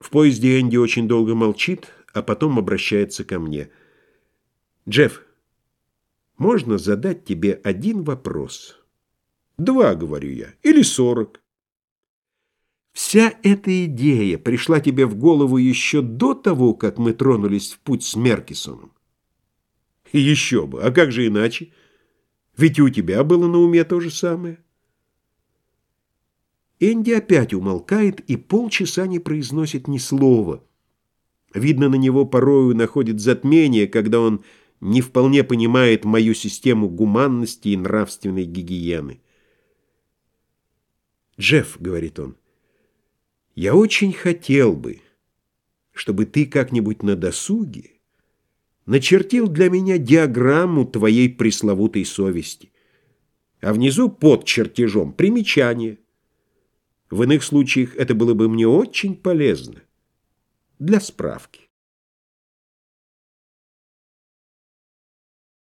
В поезде Энди очень долго молчит, а потом обращается ко мне. «Джефф, можно задать тебе один вопрос?» «Два, — говорю я, — или сорок». Вся эта идея пришла тебе в голову еще до того, как мы тронулись в путь с Меркисоном? Еще бы, а как же иначе? Ведь у тебя было на уме то же самое. Энди опять умолкает и полчаса не произносит ни слова. Видно, на него порою находит затмение, когда он не вполне понимает мою систему гуманности и нравственной гигиены. «Джефф», — говорит он, — «я очень хотел бы, чтобы ты как-нибудь на досуге начертил для меня диаграмму твоей пресловутой совести, а внизу под чертежом примечание». В иных случаях это было бы мне очень полезно. Для справки.